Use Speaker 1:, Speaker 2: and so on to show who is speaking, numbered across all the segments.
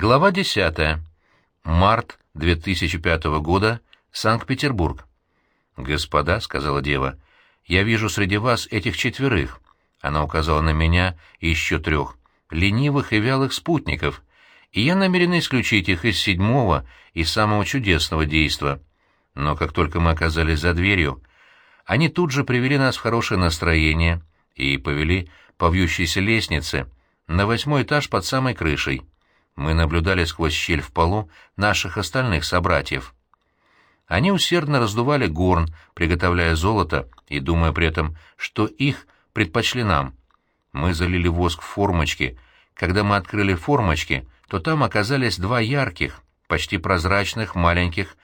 Speaker 1: Глава 10. Март 2005 года. Санкт-Петербург. «Господа», — сказала дева, — «я вижу среди вас этих четверых». Она указала на меня и еще трех, ленивых и вялых спутников, и я намерен исключить их из седьмого и самого чудесного действа. Но как только мы оказались за дверью, они тут же привели нас в хорошее настроение и повели по вьющейся лестнице на восьмой этаж под самой крышей мы наблюдали сквозь щель в полу наших остальных собратьев. Они усердно раздували горн, приготовляя золото и думая при этом, что их предпочли нам. Мы залили воск в формочки. Когда мы открыли формочки, то там оказались два ярких, почти прозрачных, маленьких,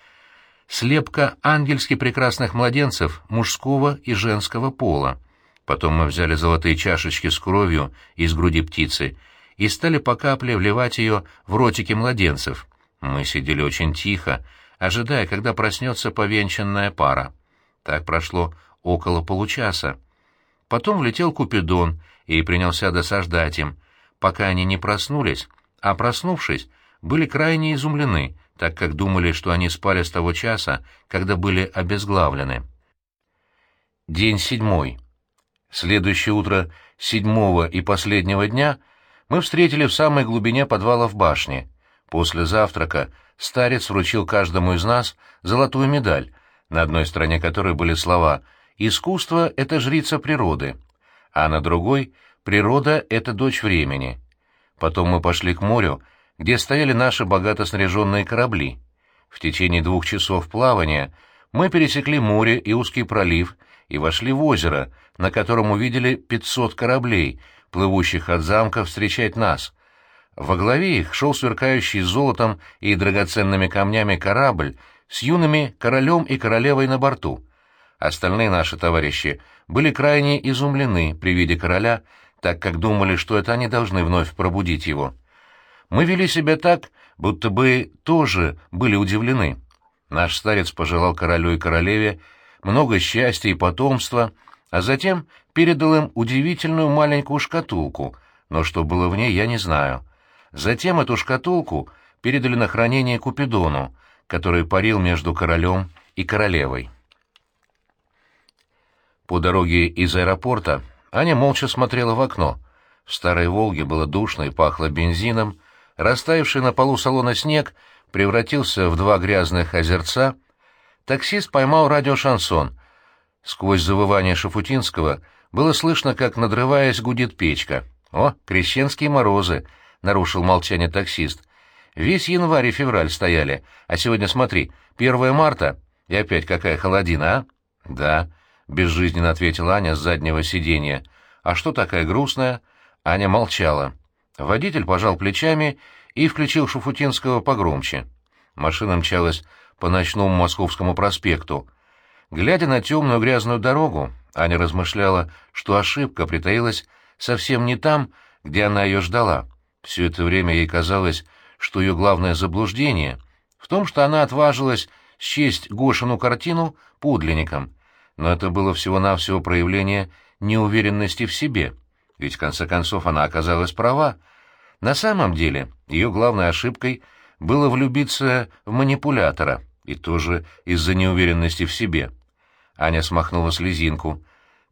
Speaker 1: слепка ангельски прекрасных младенцев мужского и женского пола. Потом мы взяли золотые чашечки с кровью из груди птицы — и стали по капле вливать ее в ротики младенцев. Мы сидели очень тихо, ожидая, когда проснется повенчанная пара. Так прошло около получаса. Потом влетел Купидон и принялся досаждать им, пока они не проснулись, а проснувшись, были крайне изумлены, так как думали, что они спали с того часа, когда были обезглавлены. День седьмой. Следующее утро седьмого и последнего дня — мы встретили в самой глубине подвала в башне. После завтрака старец вручил каждому из нас золотую медаль, на одной стороне которой были слова «Искусство — это жрица природы», а на другой «Природа — это дочь времени». Потом мы пошли к морю, где стояли наши богато снаряженные корабли. В течение двух часов плавания мы пересекли море и узкий пролив и вошли в озеро, на котором увидели 500 кораблей — плывущих от замка, встречать нас. Во главе их шел сверкающий золотом и драгоценными камнями корабль с юными королем и королевой на борту. Остальные наши товарищи были крайне изумлены при виде короля, так как думали, что это они должны вновь пробудить его. Мы вели себя так, будто бы тоже были удивлены. Наш старец пожелал королю и королеве много счастья и потомства, а затем передал им удивительную маленькую шкатулку, но что было в ней, я не знаю. Затем эту шкатулку передали на хранение Купидону, который парил между королем и королевой. По дороге из аэропорта Аня молча смотрела в окно. В старой «Волге» было душно и пахло бензином, растаявший на полу салона снег превратился в два грязных озерца. Таксист поймал радиошансон — Сквозь завывание Шафутинского было слышно, как, надрываясь, гудит печка. «О, крещенские морозы!» — нарушил молчание таксист. «Весь январь и февраль стояли, а сегодня, смотри, 1 марта, и опять какая холодина, а?» «Да», — безжизненно ответила Аня с заднего сиденья. «А что такая грустная?» Аня молчала. Водитель пожал плечами и включил Шуфутинского погромче. Машина мчалась по ночному Московскому проспекту. Глядя на темную грязную дорогу, Аня размышляла, что ошибка притаилась совсем не там, где она ее ждала. Все это время ей казалось, что ее главное заблуждение в том, что она отважилась счесть Гошину картину подлинником. Но это было всего-навсего проявление неуверенности в себе, ведь в конце концов она оказалась права. На самом деле ее главной ошибкой было влюбиться в манипулятора, и тоже из-за неуверенности в себе. Аня смахнула слезинку.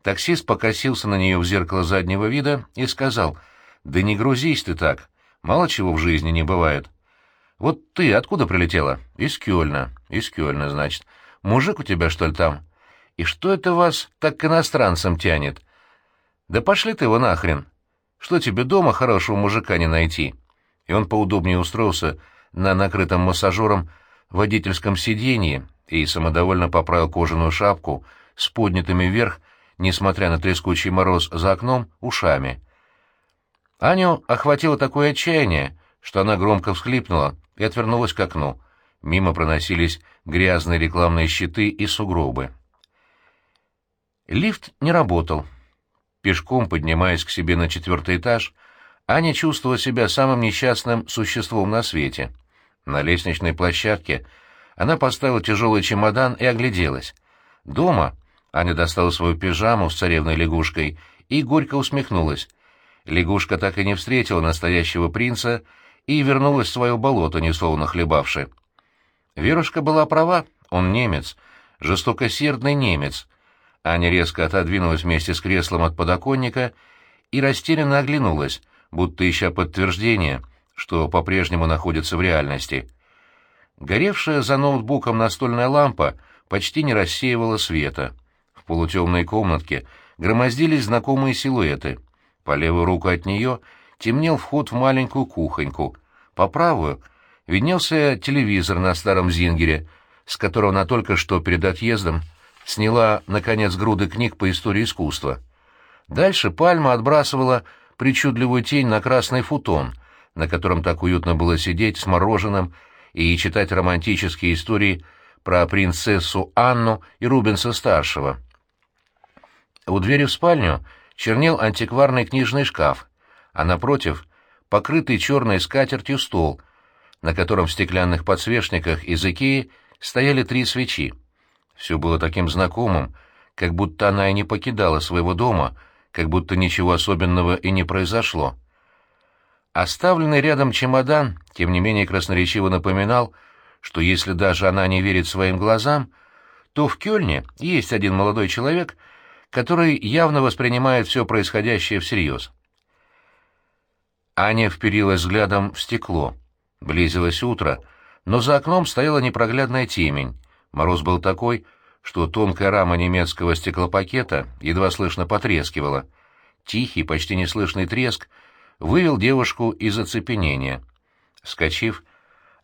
Speaker 1: Таксист покосился на нее в зеркало заднего вида и сказал, «Да не грузись ты так, мало чего в жизни не бывает». «Вот ты откуда прилетела?» «Из Кёльна». «Из Кёльна, значит. Мужик у тебя, что ли, там?» «И что это вас так к иностранцам тянет?» «Да пошли ты его нахрен! Что тебе дома хорошего мужика не найти?» И он поудобнее устроился на накрытом массажером водительском сиденье и самодовольно поправил кожаную шапку с поднятыми вверх, несмотря на трескучий мороз за окном, ушами. Аню охватило такое отчаяние, что она громко всхлипнула и отвернулась к окну. Мимо проносились грязные рекламные щиты и сугробы. Лифт не работал. Пешком, поднимаясь к себе на четвертый этаж, Аня чувствовала себя самым несчастным существом на свете. На лестничной площадке она поставила тяжелый чемодан и огляделась. Дома Аня достала свою пижаму с царевной лягушкой и горько усмехнулась. Лягушка так и не встретила настоящего принца и вернулась в свое болото, несловно хлебавши. Верушка была права, он немец, жестокосердный немец. Аня резко отодвинулась вместе с креслом от подоконника и растерянно оглянулась, будто ища подтверждение, что по-прежнему находится в реальности. Горевшая за ноутбуком настольная лампа почти не рассеивала света. В полутемной комнатке громоздились знакомые силуэты. По левую руку от нее темнел вход в маленькую кухоньку. По правую виднелся телевизор на старом зингере, с которого она только что перед отъездом сняла, наконец, груды книг по истории искусства. Дальше пальма отбрасывала причудливую тень на красный футон, на котором так уютно было сидеть с мороженым и читать романтические истории про принцессу Анну и Рубенса-старшего. У двери в спальню чернел антикварный книжный шкаф, а напротив — покрытый черной скатертью стол, на котором в стеклянных подсвечниках из Икеи стояли три свечи. Все было таким знакомым, как будто она и не покидала своего дома, как будто ничего особенного и не произошло. Оставленный рядом чемодан, тем не менее красноречиво напоминал, что если даже она не верит своим глазам, то в Кёльне есть один молодой человек — который явно воспринимает все происходящее всерьез. Аня вперилась взглядом в стекло. Близилось утро, но за окном стояла непроглядная темень. Мороз был такой, что тонкая рама немецкого стеклопакета едва слышно потрескивала. Тихий, почти неслышный треск вывел девушку из оцепенения. Вскочив,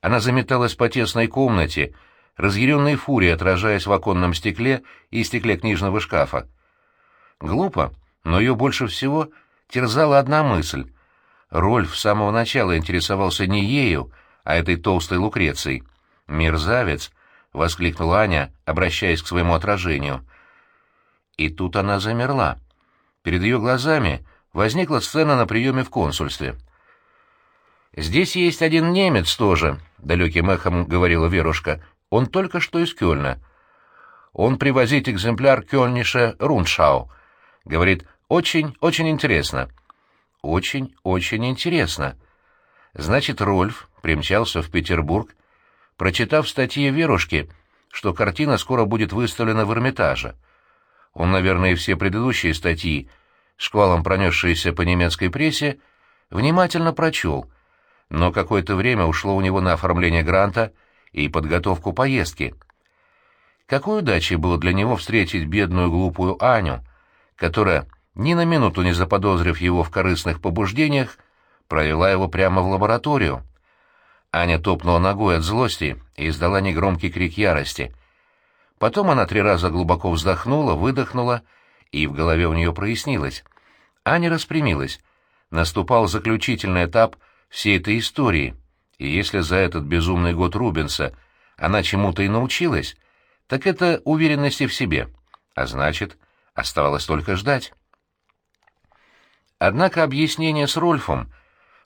Speaker 1: она заметалась по тесной комнате, разъяренной фурией отражаясь в оконном стекле и стекле книжного шкафа. Глупо, но ее больше всего терзала одна мысль. Рольф с самого начала интересовался не ею, а этой толстой Лукрецией. «Мерзавец!» — воскликнула Аня, обращаясь к своему отражению. И тут она замерла. Перед ее глазами возникла сцена на приеме в консульстве. «Здесь есть один немец тоже», — далеким эхом говорила Верушка. «Он только что из Кёльна. Он привозит экземпляр Кёльниша Руншау. Говорит, очень, очень интересно. Очень, очень интересно. Значит, Рольф примчался в Петербург, прочитав в статье Верушки, что картина скоро будет выставлена в Эрмитаже. Он, наверное, все предыдущие статьи, шквалом пронесшиеся по немецкой прессе, внимательно прочел, но какое-то время ушло у него на оформление гранта и подготовку поездки. Какой удачей было для него встретить бедную глупую Аню, которая, ни на минуту не заподозрив его в корыстных побуждениях, провела его прямо в лабораторию. Аня топнула ногой от злости и издала негромкий крик ярости. Потом она три раза глубоко вздохнула, выдохнула, и в голове у нее прояснилось. Аня распрямилась. Наступал заключительный этап всей этой истории, и если за этот безумный год Рубенса она чему-то и научилась, так это уверенности в себе. А значит, Оставалось только ждать. Однако объяснение с Рольфом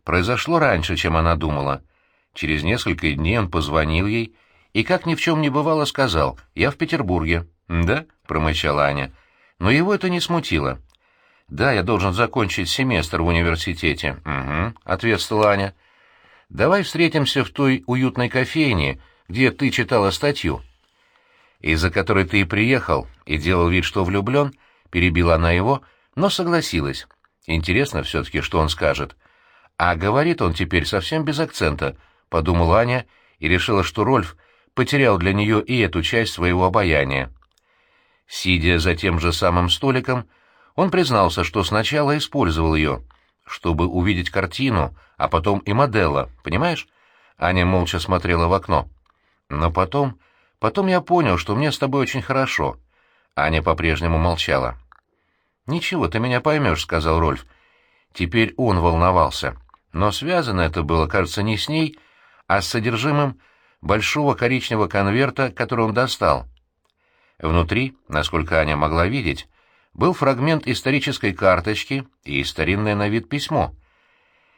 Speaker 1: произошло раньше, чем она думала. Через несколько дней он позвонил ей и, как ни в чем не бывало, сказал «Я в Петербурге». «Да?» — промычала Аня. Но его это не смутило. «Да, я должен закончить семестр в университете». «Угу», — ответствовала Аня. «Давай встретимся в той уютной кофейне, где ты читала статью» из-за которой ты и приехал, и делал вид, что влюблен, перебила она его, но согласилась. Интересно все-таки, что он скажет. А говорит он теперь совсем без акцента, подумала Аня и решила, что Рольф потерял для нее и эту часть своего обаяния. Сидя за тем же самым столиком, он признался, что сначала использовал ее, чтобы увидеть картину, а потом и модела, понимаешь? Аня молча смотрела в окно. Но потом Потом я понял, что мне с тобой очень хорошо. Аня по-прежнему молчала. «Ничего, ты меня поймешь», — сказал Рольф. Теперь он волновался. Но связано это было, кажется, не с ней, а с содержимым большого коричневого конверта, который он достал. Внутри, насколько Аня могла видеть, был фрагмент исторической карточки и старинное на вид письмо.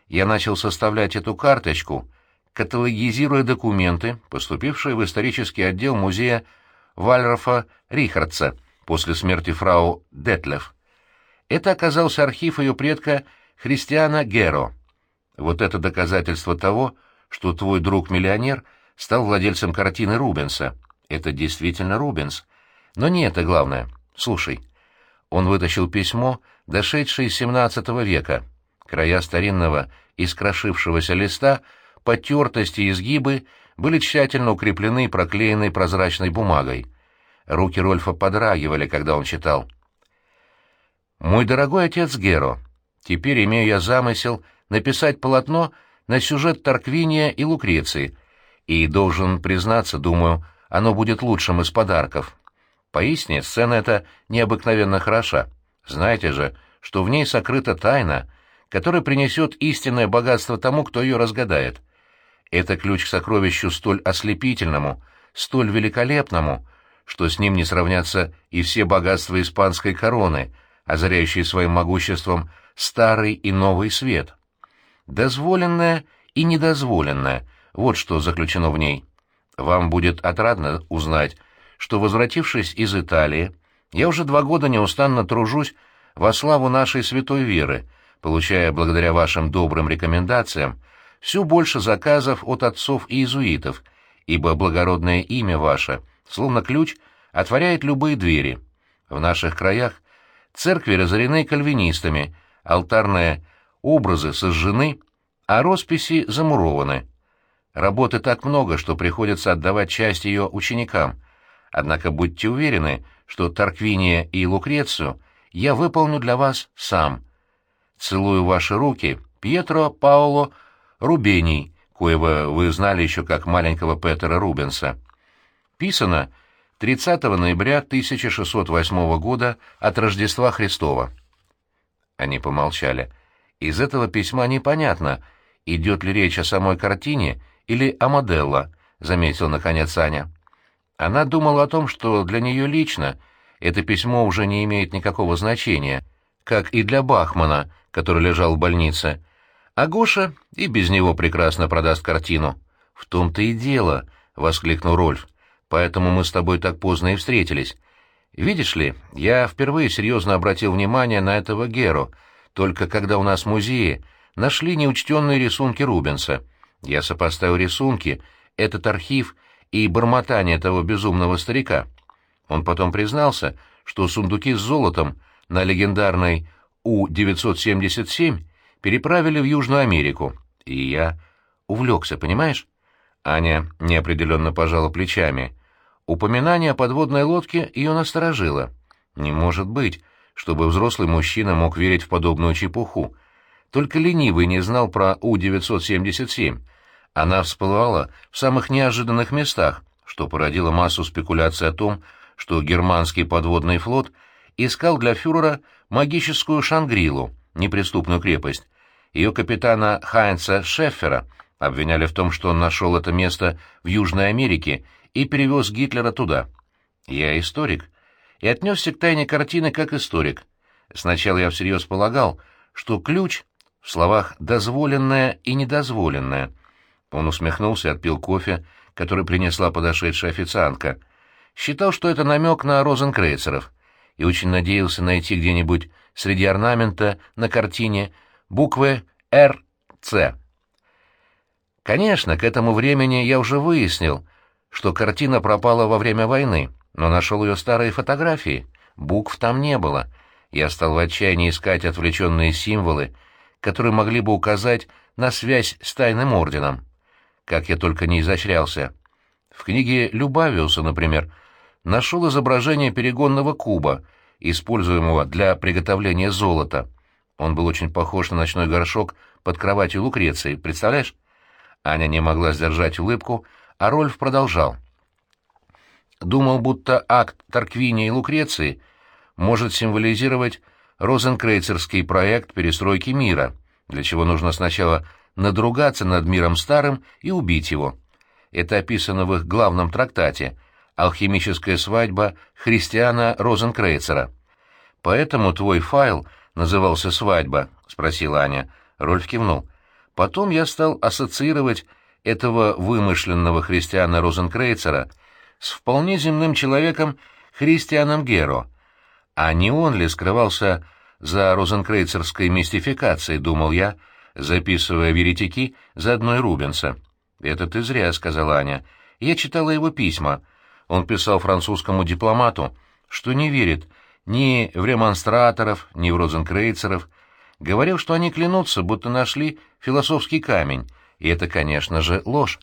Speaker 1: Я начал составлять эту карточку — каталогизируя документы, поступившие в исторический отдел музея Вальрофа Рихардса после смерти фрау Детлев. Это оказался архив ее предка Христиана Геро. Вот это доказательство того, что твой друг-миллионер стал владельцем картины Рубенса. Это действительно Рубенс. Но не это главное. Слушай. Он вытащил письмо, дошедшее из XVII века. Края старинного, искрошившегося листа, потертости и изгибы были тщательно укреплены и проклеены прозрачной бумагой. Руки Рольфа подрагивали, когда он читал. «Мой дорогой отец Геро, теперь имею я замысел написать полотно на сюжет Тарквиния и Лукреции, и, должен признаться, думаю, оно будет лучшим из подарков. Поистине, сцена эта необыкновенно хороша. Знаете же, что в ней сокрыта тайна, которая принесет истинное богатство тому, кто ее разгадает. Это ключ к сокровищу столь ослепительному, столь великолепному, что с ним не сравнятся и все богатства испанской короны, озаряющие своим могуществом старый и новый свет. Дозволенное и недозволенное — вот что заключено в ней. Вам будет отрадно узнать, что, возвратившись из Италии, я уже два года неустанно тружусь во славу нашей святой веры, получая благодаря вашим добрым рекомендациям все больше заказов от отцов и иезуитов, ибо благородное имя ваше, словно ключ, отворяет любые двери. В наших краях церкви разорены кальвинистами, алтарные образы сожжены, а росписи замурованы. Работы так много, что приходится отдавать часть ее ученикам. Однако будьте уверены, что Тарквиния и Лукрецию я выполню для вас сам. Целую ваши руки, Пьетро Паоло Рубений, коего вы знали еще как маленького Петера Рубенса. Писано 30 ноября 1608 года от Рождества Христова. Они помолчали. Из этого письма непонятно, идет ли речь о самой картине или о Моделло, заметил наконец Аня. Она думала о том, что для нее лично это письмо уже не имеет никакого значения, как и для Бахмана, который лежал в больнице. А Гоша и без него прекрасно продаст картину. «В том-то и дело», — воскликнул Рольф. «Поэтому мы с тобой так поздно и встретились. Видишь ли, я впервые серьезно обратил внимание на этого Геру, только когда у нас в музее нашли неучтенные рисунки Рубенса. Я сопоставил рисунки, этот архив и бормотание того безумного старика. Он потом признался, что сундуки с золотом на легендарной У-977 переправили в Южную Америку, и я увлекся, понимаешь? Аня неопределенно пожала плечами. Упоминание о подводной лодке ее насторожило. Не может быть, чтобы взрослый мужчина мог верить в подобную чепуху. Только ленивый не знал про У-977. Она всплывала в самых неожиданных местах, что породило массу спекуляций о том, что германский подводный флот искал для фюрера магическую Шангрилу, неприступную крепость. Ее капитана Хайнца Шеффера обвиняли в том, что он нашел это место в Южной Америке и перевез Гитлера туда. Я историк, и отнесся к тайне картины как историк. Сначала я всерьез полагал, что ключ в словах «дозволенное» и «недозволенное». Он усмехнулся отпил кофе, который принесла подошедшая официантка — считал, что это намек на розенкрейцеров, и очень надеялся найти где-нибудь среди орнамента на картине буквы «РЦ». Конечно, к этому времени я уже выяснил, что картина пропала во время войны, но нашел ее старые фотографии. Букв там не было. Я стал в отчаянии искать отвлеченные символы, которые могли бы указать на связь с тайным орденом. Как я только не изощрялся. В книге Любавиуса, например, нашел изображение перегонного куба, используемого для приготовления золота. Он был очень похож на ночной горшок под кроватью Лукреции, представляешь? Аня не могла сдержать улыбку, а Рольф продолжал. Думал, будто акт Тарквиния и Лукреции может символизировать розенкрейцерский проект перестройки мира, для чего нужно сначала надругаться над миром старым и убить его. Это описано в их главном трактате — алхимическая свадьба Христиана Розенкрейцера. Поэтому твой файл назывался «Свадьба», — спросила Аня. Рольф кивнул. Потом я стал ассоциировать этого вымышленного Христиана Розенкрейцера с вполне земным человеком Христианом Геро. А не он ли скрывался за розенкрейцерской мистификацией, думал я, записывая веретики заодно и Рубенса. «Это ты зря», — сказала Аня. «Я читала его письма. Он писал французскому дипломату, что не верит ни в ремонстраторов, ни в розенкрейцеров. Говорил, что они клянутся, будто нашли философский камень, и это, конечно же, ложь.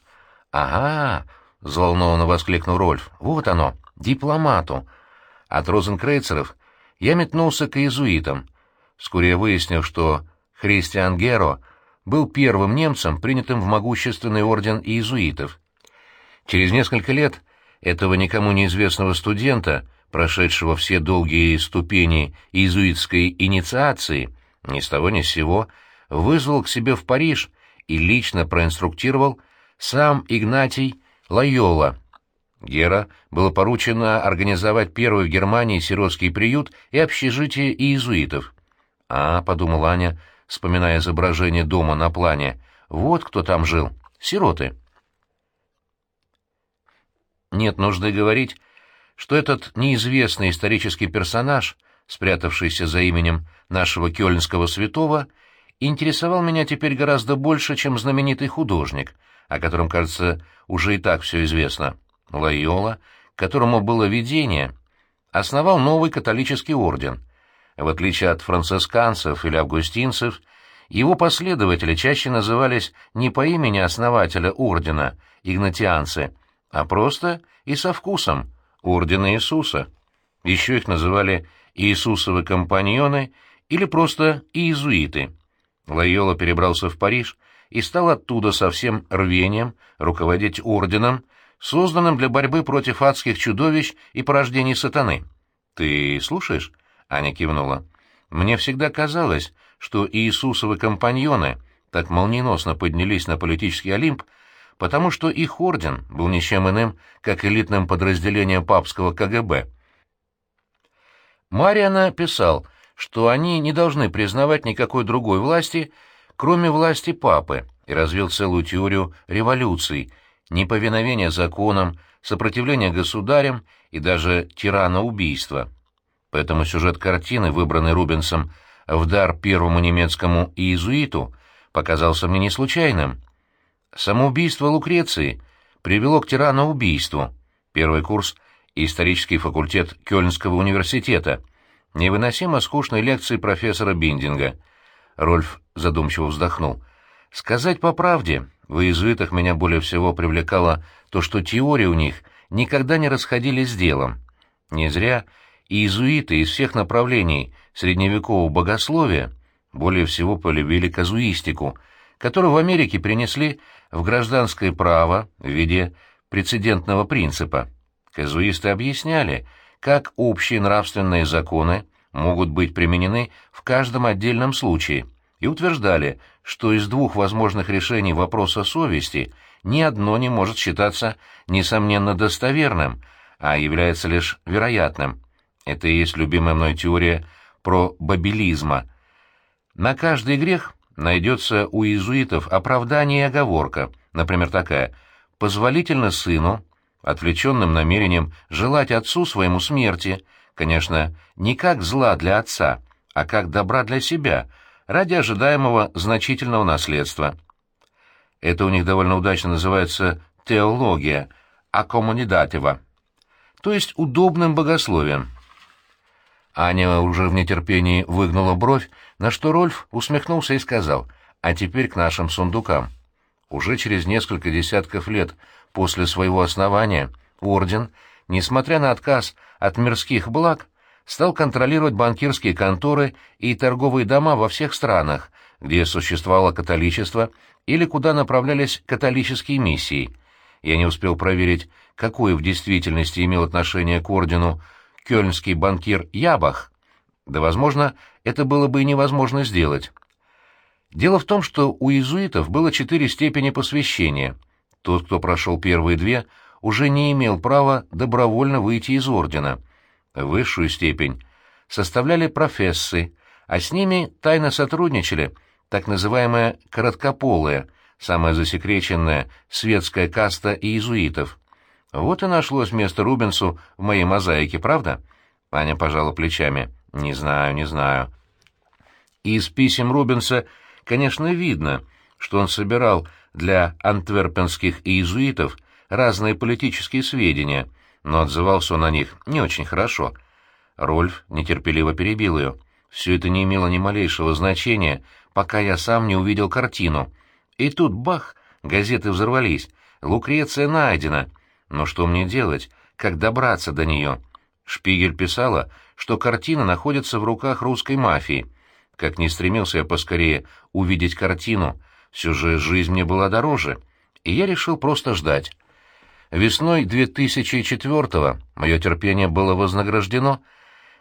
Speaker 1: «Ага!» — взволнованно воскликнул Рольф. «Вот оно, дипломату!» От розенкрейцеров я метнулся к иезуитам, вскоре я выяснил, что Христиан Геро был первым немцем, принятым в могущественный орден иезуитов. Через несколько лет этого никому неизвестного студента, прошедшего все долгие ступени иезуитской инициации, ни с того ни с сего, вызвал к себе в Париж и лично проинструктировал сам Игнатий Лайола. Гера было поручено организовать первый в Германии сиротский приют и общежитие иезуитов. «А», — подумала Аня, вспоминая изображение дома на плане, — «вот кто там жил. Сироты». Нет нужды говорить, что этот неизвестный исторический персонаж, спрятавшийся за именем нашего кёльнского святого, интересовал меня теперь гораздо больше, чем знаменитый художник, о котором, кажется, уже и так все известно. Лайола, которому было видение, основал новый католический орден. В отличие от францисканцев или августинцев, его последователи чаще назывались не по имени основателя ордена, игнатианцы, а просто и со вкусом ордена Иисуса. Еще их называли Иисусовы компаньоны или просто иезуиты. Лайола перебрался в Париж и стал оттуда со всем рвением руководить орденом, созданным для борьбы против адских чудовищ и порождений сатаны. «Ты слушаешь?» — Аня кивнула. «Мне всегда казалось, что Иисусовы компаньоны так молниеносно поднялись на политический Олимп, потому что их орден был ничем иным, как элитным подразделением папского КГБ. Мариана писал, что они не должны признавать никакой другой власти, кроме власти папы, и развил целую теорию революций, неповиновения законам, сопротивления государям и даже тирана-убийства. Поэтому сюжет картины, выбранный Рубенсом в дар первому немецкому иезуиту, показался мне не случайным. Самоубийство Лукреции привело к тираноубийству. Первый курс — исторический факультет Кёльнского университета. Невыносимо скучной лекции профессора Биндинга. Рольф задумчиво вздохнул. «Сказать по правде, в иезуитах меня более всего привлекало то, что теории у них никогда не расходились с делом. Не зря иезуиты из всех направлений средневекового богословия более всего полюбили казуистику — которую в Америке принесли в гражданское право в виде прецедентного принципа. Казуисты объясняли, как общие нравственные законы могут быть применены в каждом отдельном случае, и утверждали, что из двух возможных решений вопроса совести ни одно не может считаться несомненно достоверным, а является лишь вероятным. Это и есть любимая мной теория про бабилизма. На каждый грех найдется у иезуитов оправдание и оговорка, например, такая «позволительно сыну, отвлеченным намерением желать отцу своему смерти, конечно, не как зла для отца, а как добра для себя, ради ожидаемого значительного наследства». Это у них довольно удачно называется теология, аккоммунидатива, то есть удобным богословием. Аня уже в нетерпении выгнула бровь, на что Рольф усмехнулся и сказал, «А теперь к нашим сундукам». Уже через несколько десятков лет после своего основания орден, несмотря на отказ от мирских благ, стал контролировать банкирские конторы и торговые дома во всех странах, где существовало католичество или куда направлялись католические миссии. Я не успел проверить, какое в действительности имел отношение к ордену кёльнский банкир Ябах. Да, возможно, это было бы и невозможно сделать. Дело в том, что у иезуитов было четыре степени посвящения. Тот, кто прошел первые две, уже не имел права добровольно выйти из ордена. Высшую степень составляли профессы, а с ними тайно сотрудничали так называемая «короткополая», самая засекреченная светская каста иезуитов. Вот и нашлось место Рубенсу в моей мозаике, правда? Аня пожала плечами. Не знаю, не знаю. Из писем Рубенса конечно, видно, что он собирал для антверпенских иезуитов разные политические сведения, но отзывался он о них не очень хорошо. Рольф нетерпеливо перебил ее. Все это не имело ни малейшего значения, пока я сам не увидел картину. И тут бах! Газеты взорвались. Лукреция найдена. Но что мне делать? Как добраться до нее? Шпигель писала, что картина находится в руках русской мафии. Как не стремился я поскорее увидеть картину, все же жизнь мне была дороже, и я решил просто ждать. Весной 2004-го мое терпение было вознаграждено.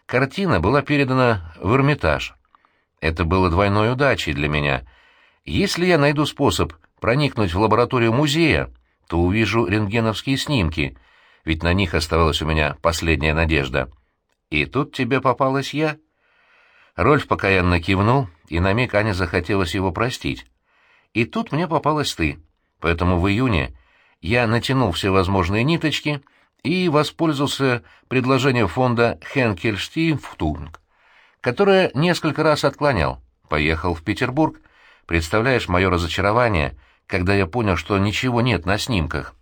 Speaker 1: Картина была передана в Эрмитаж. Это было двойной удачей для меня. Если я найду способ проникнуть в лабораторию музея, то увижу рентгеновские снимки, ведь на них оставалась у меня последняя надежда. И тут тебе попалась я. Рольф покаянно кивнул, и на миг Ане захотелось его простить. И тут мне попалась ты. Поэтому в июне я натянул все возможные ниточки и воспользовался предложением фонда Хенкель Штифтунг, которое несколько раз отклонял. Поехал в Петербург. Представляешь мое разочарование, когда я понял, что ничего нет на снимках.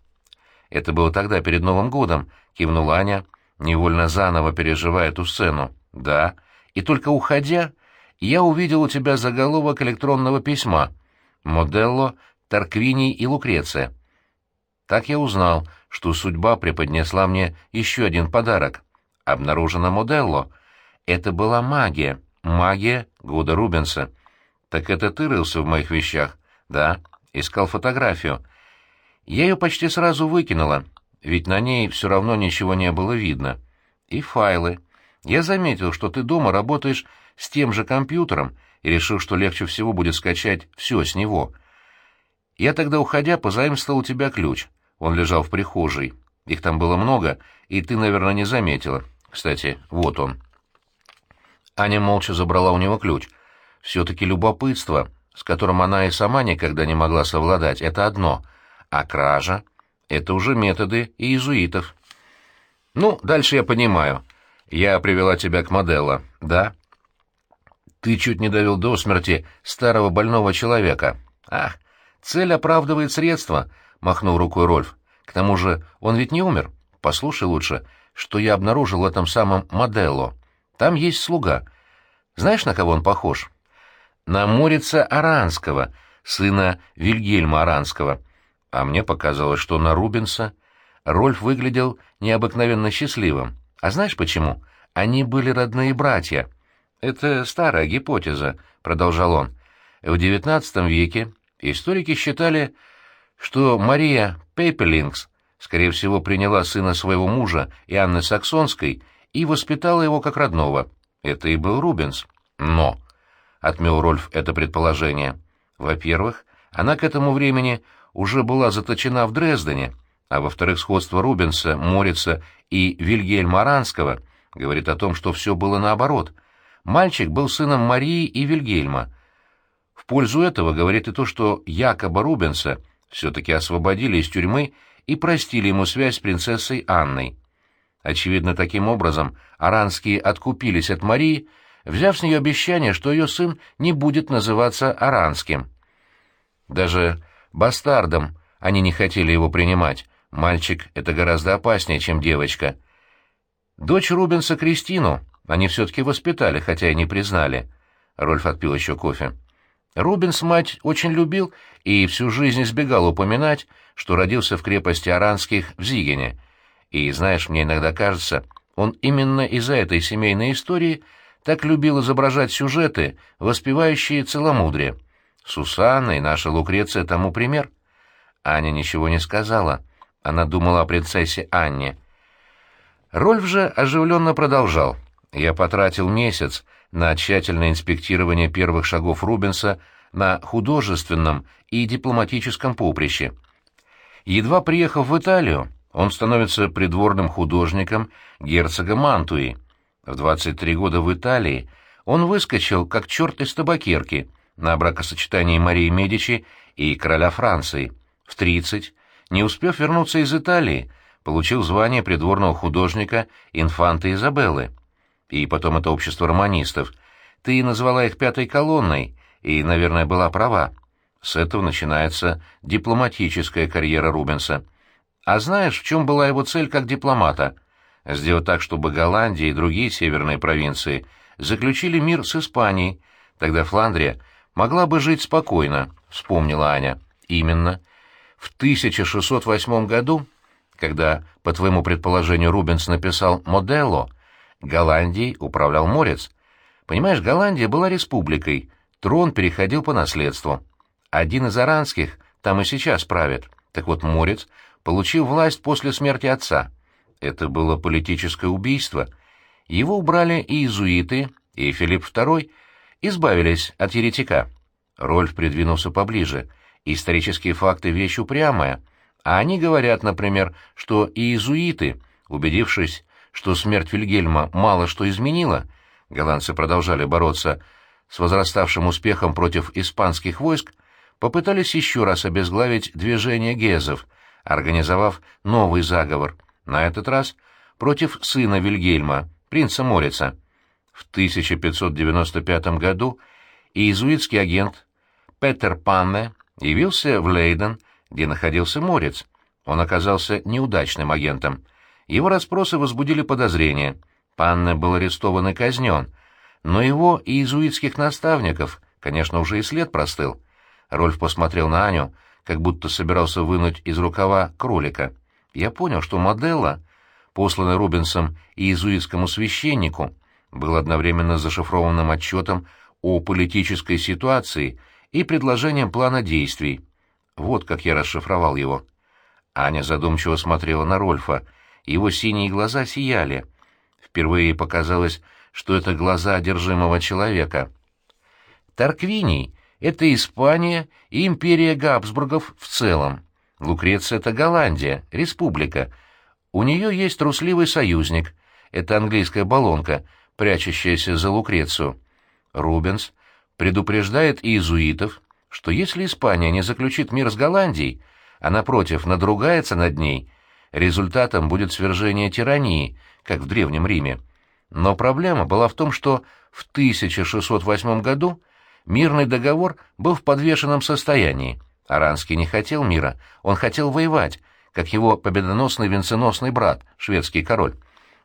Speaker 1: Это было тогда, перед Новым годом, кивнула Аня, невольно заново переживая эту сцену. Да, и только уходя, я увидел у тебя заголовок электронного письма — Моделло, Тарквини и Лукреция. Так я узнал, что судьба преподнесла мне еще один подарок. Обнаружена Моделло. Это была магия, магия Гуда Рубенса. Так это ты рылся в моих вещах? Да, искал фотографию. Я ее почти сразу выкинула, ведь на ней все равно ничего не было видно. И файлы. Я заметил, что ты дома работаешь с тем же компьютером, и решил, что легче всего будет скачать все с него. Я тогда, уходя, позаимствовал у тебя ключ. Он лежал в прихожей. Их там было много, и ты, наверное, не заметила. Кстати, вот он. Аня молча забрала у него ключ. Все-таки любопытство, с которым она и сама никогда не могла совладать, это одно, а кража — это уже методы иезуитов. Ну, дальше я понимаю. Я привела тебя к Моделло, да? Ты чуть не довел до смерти старого больного человека. Ах, цель оправдывает средства, — махнул рукой Рольф. К тому же он ведь не умер. Послушай лучше, что я обнаружил в этом самом Моделло. Там есть слуга. Знаешь, на кого он похож? На Морица Аранского, сына Вильгельма Аранского. А мне показалось, что на Рубенса. Рольф выглядел необыкновенно счастливым. А знаешь почему? Они были родные братья. «Это старая гипотеза», — продолжал он. «В XIX веке историки считали, что Мария Пейпелингс, скорее всего, приняла сына своего мужа и Анны Саксонской и воспитала его как родного. Это и был Рубенс. Но, — отмел Рольф это предположение, — во-первых, она к этому времени уже была заточена в Дрездене, а во-вторых, сходство Рубенса, Морица и Вильгельма Аранского говорит о том, что все было наоборот — Мальчик был сыном Марии и Вильгельма. В пользу этого говорит и то, что якобы Рубенса все-таки освободили из тюрьмы и простили ему связь с принцессой Анной. Очевидно, таким образом аранские откупились от Марии, взяв с нее обещание, что ее сын не будет называться аранским. Даже бастардом они не хотели его принимать. Мальчик — это гораздо опаснее, чем девочка. Дочь Рубенса Кристину они все-таки воспитали, хотя и не признали. Рольф отпил еще кофе. Рубинс мать очень любил и всю жизнь избегал упоминать, что родился в крепости Аранских в Зигене. И, знаешь, мне иногда кажется, он именно из-за этой семейной истории так любил изображать сюжеты, воспевающие целомудрие. Сусанна и наша Лукреция тому пример. Аня ничего не сказала. Она думала о принцессе Анне. Рольф же оживленно продолжал. Я потратил месяц на тщательное инспектирование первых шагов Рубенса на художественном и дипломатическом поприще. Едва приехав в Италию, он становится придворным художником герцога Мантуи. В 23 года в Италии он выскочил, как черт из табакерки, на бракосочетании Марии Медичи и короля Франции. В 30, не успев вернуться из Италии, получил звание придворного художника инфанты Изабеллы и потом это общество романистов. Ты назвала их пятой колонной, и, наверное, была права. С этого начинается дипломатическая карьера Рубенса. А знаешь, в чем была его цель как дипломата? Сделать так, чтобы Голландия и другие северные провинции заключили мир с Испанией. Тогда Фландрия могла бы жить спокойно, вспомнила Аня. Именно. В 1608 году, когда, по твоему предположению, Рубенс написал «Моделло», Голландией управлял Морец. Понимаешь, Голландия была республикой, трон переходил по наследству. Один из аранских там и сейчас правит. Так вот, Морец получил власть после смерти отца. Это было политическое убийство. Его убрали и иезуиты, и Филипп II избавились от еретика. Рольф придвинулся поближе. Исторические факты — вещь упрямая. А они говорят, например, что иезуиты, убедившись, что смерть Вильгельма мало что изменила, голландцы продолжали бороться с возраставшим успехом против испанских войск, попытались еще раз обезглавить движение гезов, организовав новый заговор, на этот раз против сына Вильгельма, принца Морица. В 1595 году иезуитский агент Петер Панне явился в Лейден, где находился Морец. Он оказался неудачным агентом. Его расспросы возбудили подозрения. Панне был арестован и казнен, но его и иезуитских наставников, конечно, уже и след простыл. Рольф посмотрел на Аню, как будто собирался вынуть из рукава кролика. Я понял, что Моделла, посланный Рубенсом и иезуитскому священнику, был одновременно зашифрованным отчетом о политической ситуации и предложением плана действий. Вот как я расшифровал его. Аня задумчиво смотрела на Рольфа. Его синие глаза сияли. Впервые показалось, что это глаза одержимого человека. Тарквиний — это Испания и империя Габсбургов в целом. Лукреция — это Голландия, республика. У нее есть трусливый союзник. Это английская баллонка, прячущаяся за Лукрецию. Рубенс предупреждает иезуитов, что если Испания не заключит мир с Голландией, а, напротив, надругается над ней, результатом будет свержение тирании, как в Древнем Риме. Но проблема была в том, что в 1608 году мирный договор был в подвешенном состоянии. Аранский не хотел мира, он хотел воевать, как его победоносный венценосный брат, шведский король.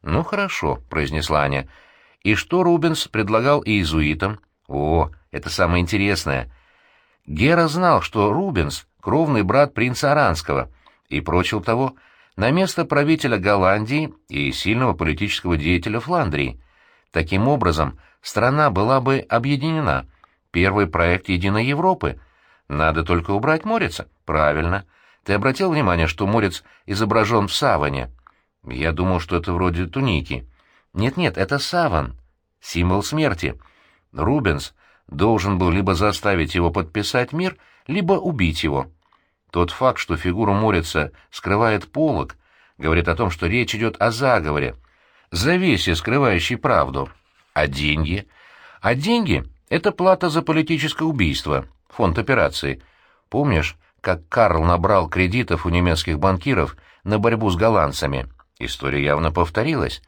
Speaker 1: «Ну хорошо», — произнесла Аня. «И что Рубенс предлагал иезуитам?» «О, это самое интересное. Гера знал, что Рубенс — кровный брат принца Аранского, и прочил того на место правителя Голландии и сильного политического деятеля Фландрии. Таким образом, страна была бы объединена. Первый проект Единой Европы. Надо только убрать Морица. Правильно. Ты обратил внимание, что Морец изображен в саване? Я думал, что это вроде туники. Нет-нет, это саван. Символ смерти. Рубенс должен был либо заставить его подписать мир, либо убить его. Тот факт, что фигуру Морица скрывает полог, говорит о том, что речь идет о заговоре, завесе, скрывающей правду. А деньги? А деньги — это плата за политическое убийство, фонд операции. Помнишь, как Карл набрал кредитов у немецких банкиров на борьбу с голландцами? История явно повторилась.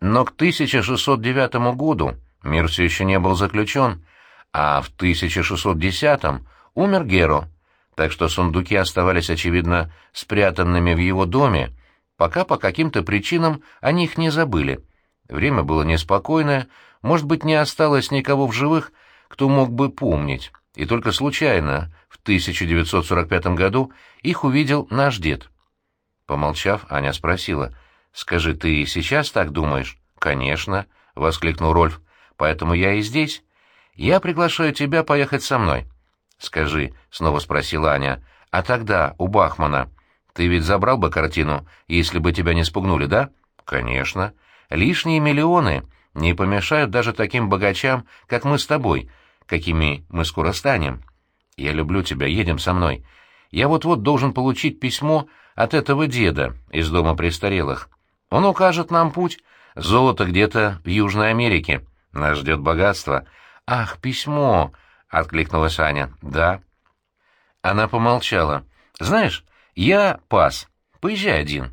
Speaker 1: Но к 1609 году мир все еще не был заключен, а в 1610-м умер Геро, так что сундуки оставались, очевидно, спрятанными в его доме, пока по каким-то причинам о них не забыли. Время было неспокойное, может быть, не осталось никого в живых, кто мог бы помнить, и только случайно, в 1945 году, их увидел наш дед. Помолчав, Аня спросила, «Скажи, ты сейчас так думаешь?» «Конечно», — воскликнул Рольф, — «поэтому я и здесь». Я приглашаю тебя поехать со мной. Скажи, — снова спросила Аня, — а тогда, у Бахмана, ты ведь забрал бы картину, если бы тебя не спугнули, да? Конечно. Лишние миллионы не помешают даже таким богачам, как мы с тобой, какими мы скоро станем. Я люблю тебя, едем со мной. Я вот-вот должен получить письмо от этого деда из дома престарелых. Он укажет нам путь. Золото где-то в Южной Америке. Нас ждет богатство — «Ах, письмо!» — откликнулась Аня. «Да». Она помолчала. «Знаешь, я пас. Поезжай один».